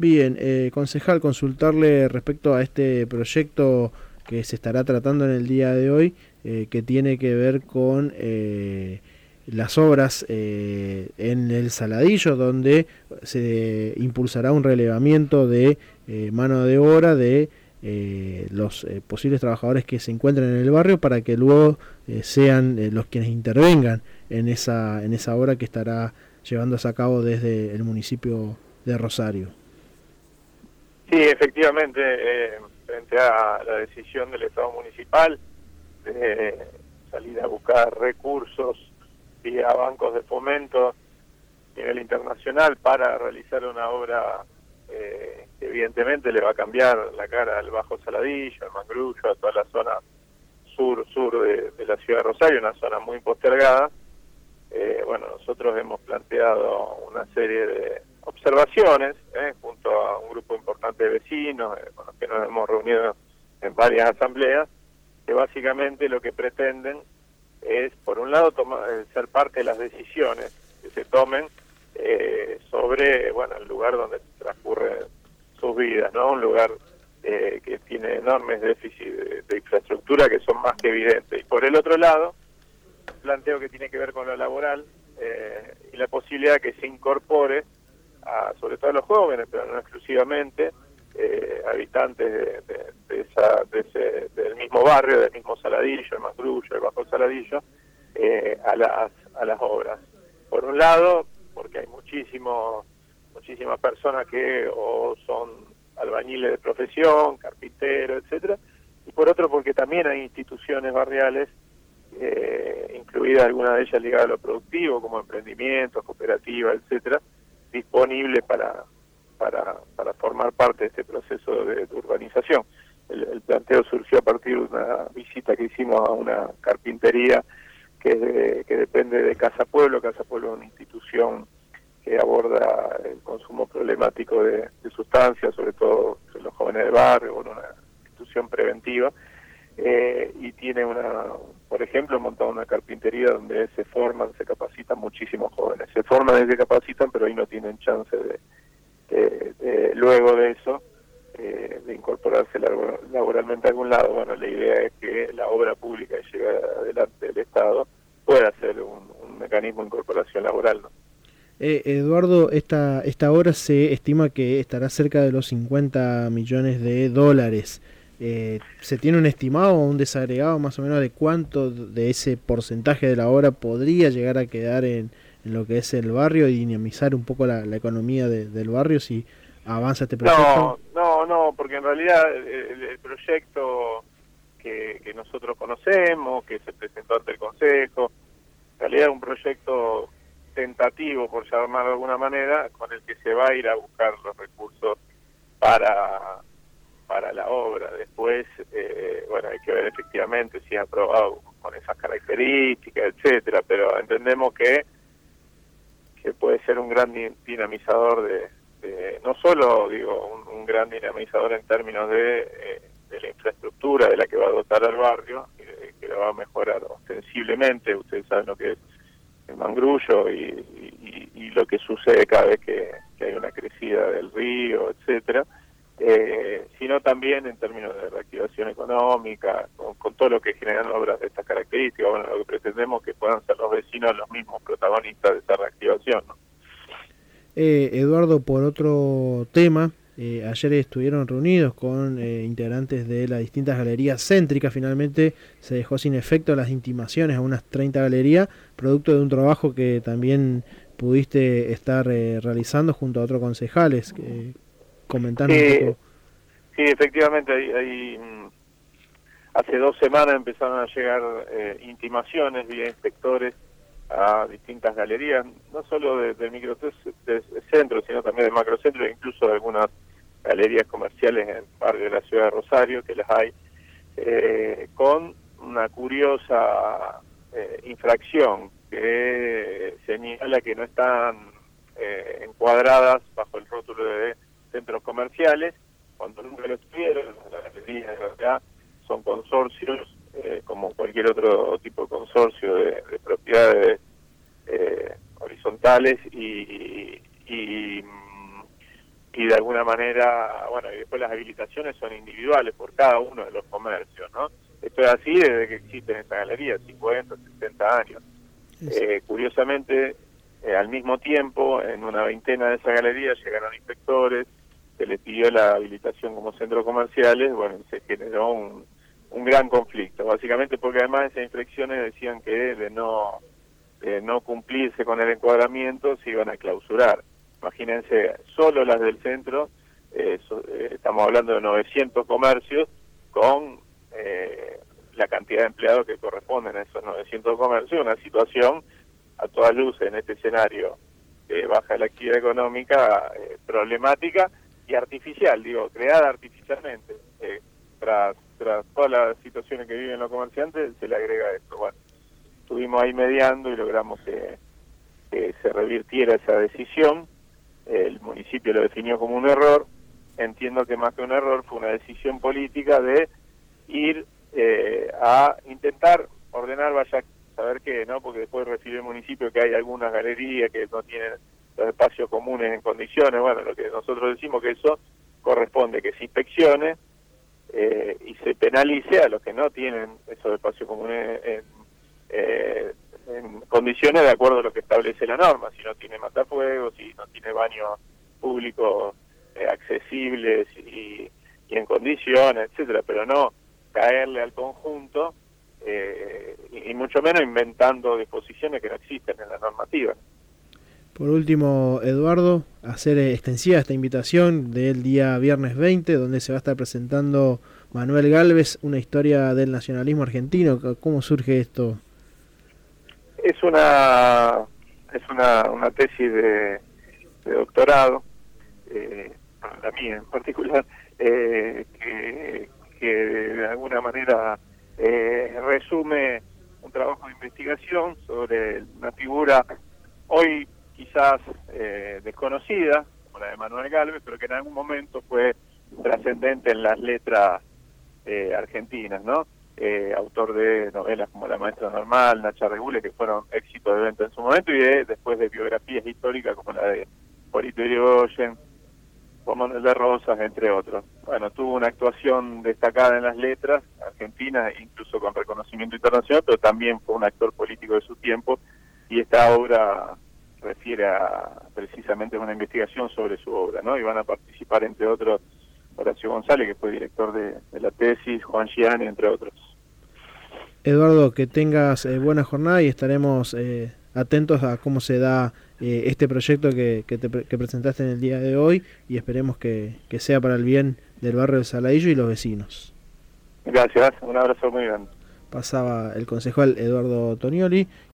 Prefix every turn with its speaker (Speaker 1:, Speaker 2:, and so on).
Speaker 1: Bien, eh, concejal, consultarle respecto a este proyecto que se estará tratando en el día de hoy, eh, que tiene que ver con eh, las obras en el Saladillo, donde se impulsará un relevamiento de mano de obra de los posibles trabajadores que se encuentran en el barrio para que luego sean los quienes intervengan en esa, en esa obra que estará llevándose a cabo desde el municipio de Rosario.
Speaker 2: Sí, efectivamente, eh, frente a la decisión del Estado municipal de salir a buscar recursos vía bancos de fomento a nivel internacional para realizar una obra eh, que evidentemente le va a cambiar la cara al Bajo Saladillo, al Mangrullo, a toda la zona sur-sur de, la ciudad de Rosario, una zona muy postergada. Eh, bueno, nosotros hemos planteado una serie de observaciones eh, junto a un grupo importante de vecinos eh, con los que nos hemos reunido en varias asambleas, que básicamente lo que pretenden es, por un lado, tomar, eh, ser parte de las decisiones que se tomen sobre bueno el lugar donde transcurren sus vidas, ¿no? Un lugar que tiene enormes déficits de, infraestructura que son más que evidentes. Y por el otro lado, planteo que tiene que ver con lo laboral y la posibilidad que se incorpore sobre todo a los jóvenes, pero no exclusivamente, eh, habitantes de, esa, ese, del mismo barrio, del mismo Saladillo, el Mangrullo, el Bajo Saladillo, eh, a, las, a las obras. Por un lado, porque hay muchísimos muchísimas personas que o son albañiles de profesión, carpinteros, etcétera, y por otro porque también hay instituciones barriales, eh, incluidas algunas de ellas ligadas a lo productivo, como emprendimientos, cooperativas, etcétera, disponible para, para, para formar parte de este proceso de, urbanización. El, planteo surgió a partir de una visita que hicimos a una carpintería que, depende de Casa Pueblo. Casa Pueblo es una institución que aborda el consumo problemático de, sustancias, sobre todo los jóvenes de barrio, una institución preventiva, eh, y tiene una, por ejemplo, montado una carpintería donde se forman, se capacitan muchísimos jóvenes. Se forman y se capacitan, pero ahí no tienen chance de, luego de eso, eh, de incorporarse laboralmente a algún lado. Bueno, la idea es que la obra pública que llega adelante del Estado pueda ser un, mecanismo de incorporación laboral. ¿no?
Speaker 1: Eh, Eduardo, esta, esta obra se estima que estará cerca de los 50 millones de dólares. Eh, ¿Se tiene un estimado o un desagregado más o menos de cuánto de ese porcentaje de la obra podría llegar a quedar en, lo que es el barrio y dinamizar un poco la, economía del barrio si avanza este proyecto?
Speaker 2: No, no, no, porque en realidad el, proyecto que, que, nosotros conocemos, que se presentó ante el Consejo, en realidad es un proyecto tentativo, por llamarlo de alguna manera, con el que se va a ir a buscar los recursos para para la obra. Después, eh, bueno, hay que ver efectivamente si ha aprobado con esas características, etcétera, pero entendemos que que puede ser un gran dinamizador de, no solo digo un, gran dinamizador en términos de, eh, de, la infraestructura de la que va a dotar al barrio que, que va a mejorar ostensiblemente ustedes saben lo que es el mangrullo y, y, lo que sucede cada vez que hay una crecida del río etcétera eh, sino también en términos de reactivación económica, con, todo lo que generan obras de estas características. Bueno, lo que pretendemos que puedan ser los vecinos los mismos protagonistas de esta reactivación.
Speaker 1: Eh, Eduardo, por otro tema, eh, ayer estuvieron reunidos con integrantes de las distintas galerías céntricas. Finalmente se dejó sin efecto las intimaciones a unas 30 galerías, producto de un trabajo que también pudiste estar realizando junto a otros concejales comentando
Speaker 2: sí, Sí, efectivamente, hay, mm, hace dos semanas empezaron a llegar eh, intimaciones vía inspectores a distintas galerías, no solo del de microcentro, sino también de macrocentro, e incluso de algunas galerías comerciales en el barrio de la ciudad de Rosario, que las hay, eh, con una curiosa eh, infracción que señala que no están encuadradas bajo el rótulo de centros comerciales, cuando nunca lo estuvieron, las galerías de realidad son consorcios, eh, como cualquier otro tipo de consorcio de, propiedades eh, horizontales y, y, y de alguna manera, bueno, y después las habilitaciones son individuales por cada uno de los comercios, ¿no? Esto es así desde que existen estas galerías, 50, 60 años. Eh, curiosamente, eh, al mismo tiempo, en una veintena de esas galerías llegaron inspectores, se les pidió la habilitación como centros comerciales, bueno, se generó un, un gran conflicto, básicamente porque además esas inspecciones decían que de no, de no cumplirse con el encuadramiento se iban a clausurar. Imagínense, solo las del centro, eh, eh, estamos hablando de 900 comercios con eh, la cantidad de empleados que corresponden a esos 900 comercios, una situación a todas luces en este escenario de baja la actividad económica problemática artificial, digo, creada artificialmente. tras, tras todas las situaciones que viven los comerciantes, se le agrega esto. Bueno, estuvimos ahí mediando y logramos que se revirtiera esa decisión el municipio lo definió como un error, entiendo que más que un error fue una decisión política de ir eh, a intentar ordenar, vaya a saber qué, ¿no? Porque después recibe el municipio que hay algunas galerías que no tienen los espacios comunes en condiciones, bueno, lo que nosotros decimos que eso corresponde que se inspeccione eh, y se penalice a los que no tienen esos espacios comunes en, eh, en condiciones de acuerdo a lo que establece la norma, si no tiene matafuegos, si no tiene baños públicos eh, accesibles y, en condiciones, etcétera, pero no caerle al conjunto eh, y, mucho menos inventando disposiciones que no existen en la normativa.
Speaker 1: Por último, Eduardo, hacer extensiva esta invitación del día viernes 20, donde se va a estar presentando Manuel Galvez, una historia del nacionalismo argentino. ¿Cómo surge esto?
Speaker 2: Es una es una, una tesis de, doctorado, eh, la en particular, eh, que, que, de alguna manera eh, resume un trabajo de investigación sobre una figura hoy quizás eh, desconocida, como la de Manuel Galvez, pero que en algún momento fue trascendente en las letras eh, argentinas, ¿no? Eh, autor de novelas como La Maestra Normal, Nacha Regule, que fueron éxitos de venta en su momento, y después de biografías históricas como la de Polito Irigoyen, Juan Manuel de Rosas, entre otros. Bueno, tuvo una actuación destacada en las letras argentinas, incluso con reconocimiento internacional, pero también fue un actor político de su tiempo, y esta obra refiere a precisamente una investigación sobre su obra, ¿no? Y van a participar, entre otros, Horacio González, que fue director de, de la tesis, Juan Gianni, entre otros.
Speaker 1: Eduardo, que tengas eh, buena jornada y estaremos eh, atentos a cómo se da eh, este proyecto que, que, te, que, presentaste en el día de hoy y esperemos que, que, sea para el bien del barrio de Saladillo y los vecinos.
Speaker 2: Gracias, un abrazo muy grande.
Speaker 1: Pasaba el concejal Eduardo Tonioli.